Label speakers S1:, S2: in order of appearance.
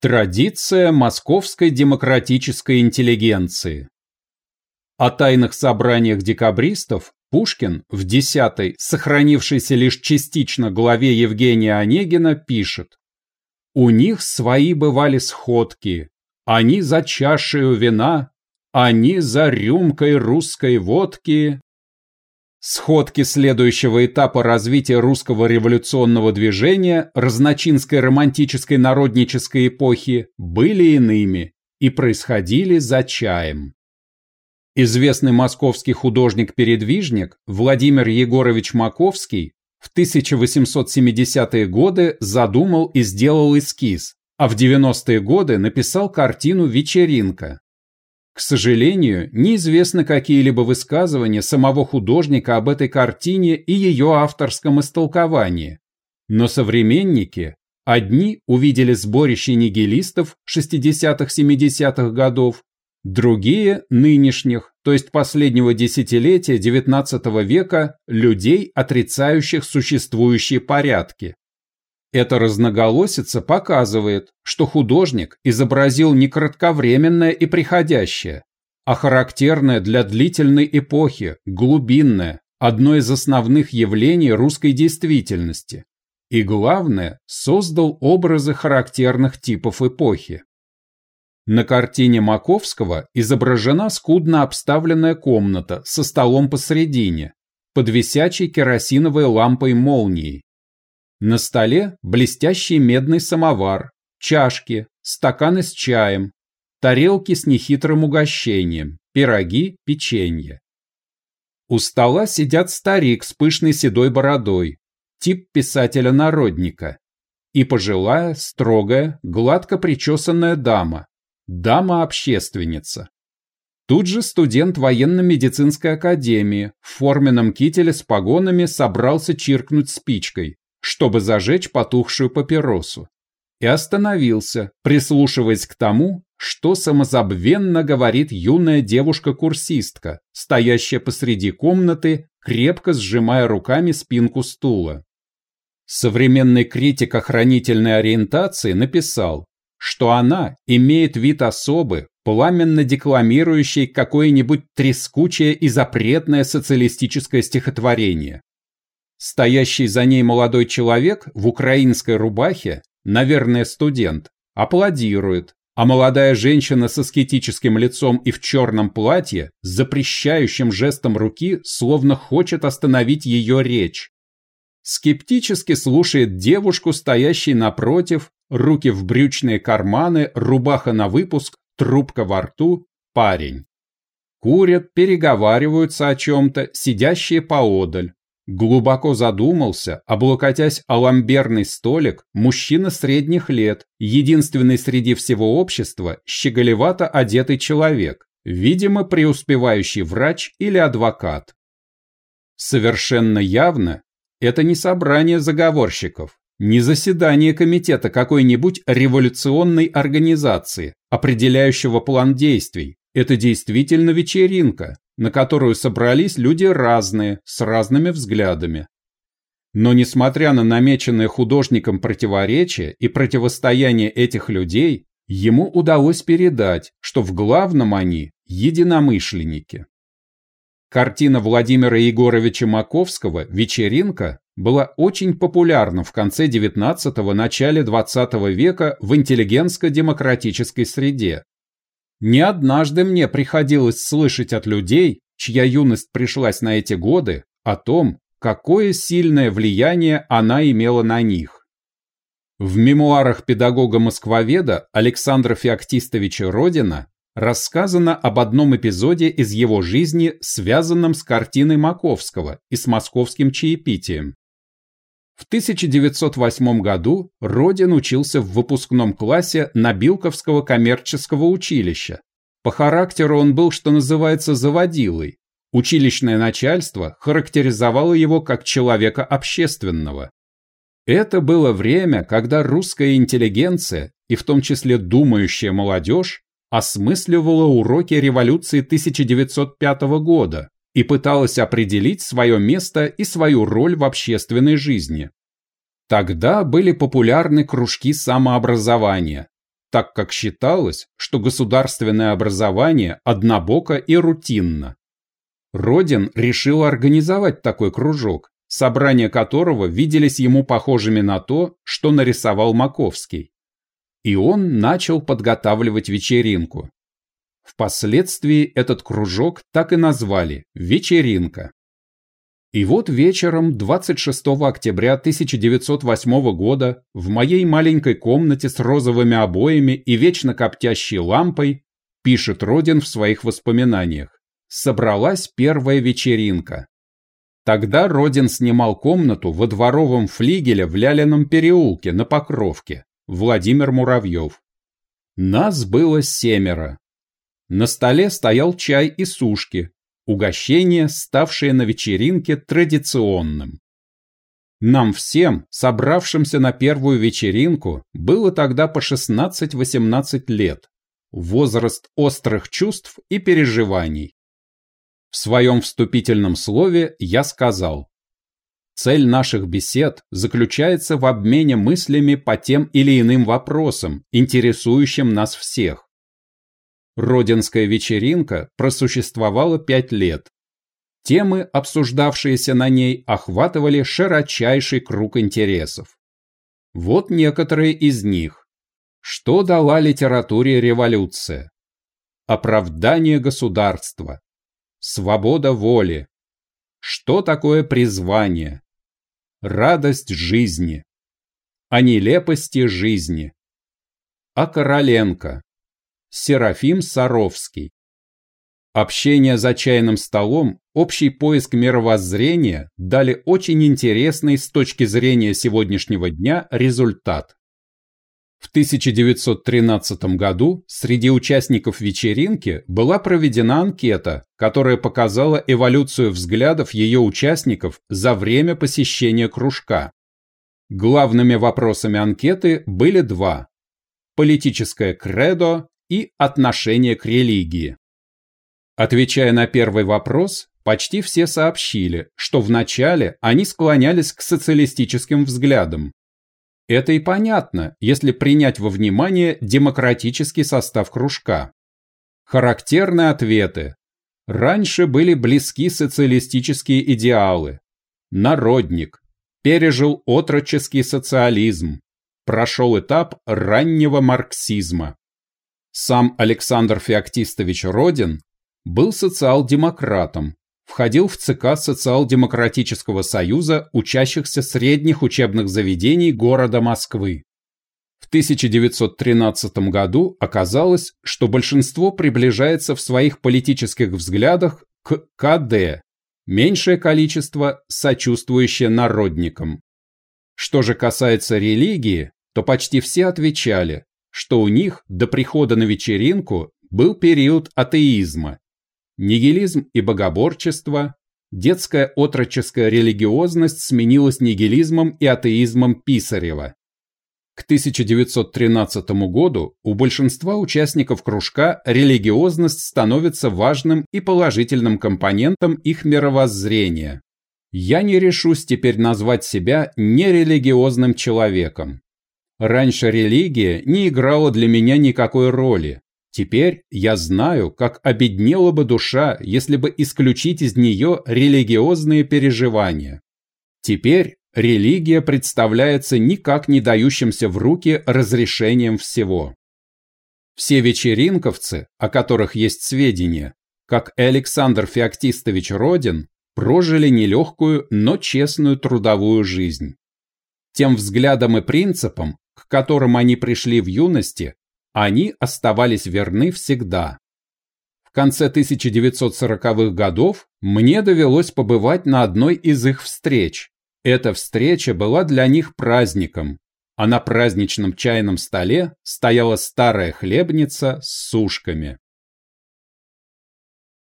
S1: Традиция московской демократической интеллигенции. О тайных собраниях декабристов Пушкин в десятой, сохранившейся лишь частично главе Евгения Онегина, пишет. «У них свои бывали сходки, они за чашею вина, они за рюмкой русской водки, Сходки следующего этапа развития русского революционного движения разночинской романтической народнической эпохи были иными и происходили за чаем. Известный московский художник-передвижник Владимир Егорович Маковский в 1870-е годы задумал и сделал эскиз, а в 90-е годы написал картину «Вечеринка», к сожалению, неизвестны какие-либо высказывания самого художника об этой картине и ее авторском истолковании. Но современники, одни увидели сборище нигилистов 60-70-х годов, другие – нынешних, то есть последнего десятилетия XIX века, людей, отрицающих существующие порядки. Эта разноголосица показывает, что художник изобразил не кратковременное и приходящее, а характерное для длительной эпохи, глубинное, одно из основных явлений русской действительности. И главное, создал образы характерных типов эпохи. На картине Маковского изображена скудно обставленная комната со столом посредине, под висячей керосиновой лампой-молнией, на столе блестящий медный самовар, чашки, стаканы с чаем, тарелки с нехитрым угощением, пироги, печенье. У стола сидят старик с пышной седой бородой, тип писателя-народника, и пожилая, строгая, гладко причесанная дама, дама-общественница. Тут же студент военно-медицинской академии в форменном кителе с погонами собрался чиркнуть спичкой, чтобы зажечь потухшую папиросу, и остановился, прислушиваясь к тому, что самозабвенно говорит юная девушка-курсистка, стоящая посреди комнаты, крепко сжимая руками спинку стула. Современный критик охранительной ориентации написал, что она имеет вид особы, пламенно декламирующей какое-нибудь трескучее и запретное социалистическое стихотворение. Стоящий за ней молодой человек в украинской рубахе, наверное, студент, аплодирует, а молодая женщина с аскетическим лицом и в черном платье с запрещающим жестом руки словно хочет остановить ее речь. Скептически слушает девушку, стоящей напротив, руки в брючные карманы, рубаха на выпуск, трубка во рту, парень. Курят, переговариваются о чем-то, сидящие поодаль, Глубоко задумался, облокотясь о ламберный столик, мужчина средних лет, единственный среди всего общества, щеголевато одетый человек, видимо, преуспевающий врач или адвокат. Совершенно явно, это не собрание заговорщиков, не заседание комитета какой-нибудь революционной организации, определяющего план действий. Это действительно вечеринка, на которую собрались люди разные, с разными взглядами. Но несмотря на намеченное художником противоречие и противостояние этих людей, ему удалось передать, что в главном они – единомышленники. Картина Владимира Егоровича Маковского «Вечеринка» была очень популярна в конце XIX – начале XX века в интеллигентско-демократической среде, не однажды мне приходилось слышать от людей, чья юность пришлась на эти годы, о том, какое сильное влияние она имела на них. В мемуарах педагога-москвоведа Александра Феоктистовича Родина рассказано об одном эпизоде из его жизни, связанном с картиной Маковского и с московским чаепитием. В 1908 году Родин учился в выпускном классе Набилковского коммерческого училища. По характеру он был, что называется, заводилой. Училищное начальство характеризовало его как человека общественного. Это было время, когда русская интеллигенция, и в том числе думающая молодежь, осмысливала уроки революции 1905 года, и пыталась определить свое место и свою роль в общественной жизни. Тогда были популярны кружки самообразования. так как считалось, что государственное образование однобоко и рутинно. Родин решил организовать такой кружок, собрания которого виделись ему похожими на то, что нарисовал Маковский. И он начал подготавливать вечеринку. Впоследствии этот кружок так и назвали «Вечеринка». И вот вечером 26 октября 1908 года в моей маленькой комнате с розовыми обоями и вечно коптящей лампой, пишет Родин в своих воспоминаниях, собралась первая вечеринка. Тогда Родин снимал комнату во дворовом флигеле в Лялином переулке на Покровке, Владимир Муравьев. Нас было семеро. На столе стоял чай и сушки, угощение, ставшее на вечеринке традиционным. Нам всем, собравшимся на первую вечеринку, было тогда по 16-18 лет, возраст острых чувств и переживаний. В своем вступительном слове я сказал, Цель наших бесед заключается в обмене мыслями по тем или иным вопросам, интересующим нас всех. Родинская вечеринка просуществовала пять лет. Темы, обсуждавшиеся на ней, охватывали широчайший круг интересов. Вот некоторые из них. Что дала литературе революция? Оправдание государства. Свобода воли. Что такое призвание? Радость жизни. О нелепости жизни. О Короленко. Серафим Саровский. Общение за чайным столом, общий поиск мировоззрения дали очень интересный с точки зрения сегодняшнего дня результат. В 1913 году среди участников вечеринки была проведена анкета, которая показала эволюцию взглядов ее участников за время посещения кружка. Главными вопросами анкеты были два – политическое кредо и отношение к религии. Отвечая на первый вопрос, почти все сообщили, что вначале они склонялись к социалистическим взглядам. Это и понятно, если принять во внимание демократический состав кружка. Характерны ответы. Раньше были близки социалистические идеалы. Народник. Пережил отроческий социализм. Прошел этап раннего марксизма. Сам Александр Феоктистович Родин был социал-демократом, входил в ЦК Социал-демократического союза учащихся средних учебных заведений города Москвы. В 1913 году оказалось, что большинство приближается в своих политических взглядах к КД, меньшее количество сочувствующее народникам. Что же касается религии, то почти все отвечали, что у них до прихода на вечеринку был период атеизма. Нигилизм и богоборчество, детская отроческая религиозность сменилась нигилизмом и атеизмом Писарева. К 1913 году у большинства участников кружка религиозность становится важным и положительным компонентом их мировоззрения. Я не решусь теперь назвать себя нерелигиозным человеком. Раньше религия не играла для меня никакой роли. Теперь я знаю, как обеднела бы душа, если бы исключить из нее религиозные переживания. Теперь религия представляется никак не дающимся в руки разрешением всего. Все вечеринковцы, о которых есть сведения, как Александр Феоктистович Родин, прожили нелегкую, но честную трудовую жизнь. Тем взглядам и принципам, которым они пришли в юности, они оставались верны всегда. В конце 1940-х годов мне довелось побывать на одной из их встреч. Эта встреча была для них праздником, а на праздничном чайном столе стояла старая хлебница с сушками.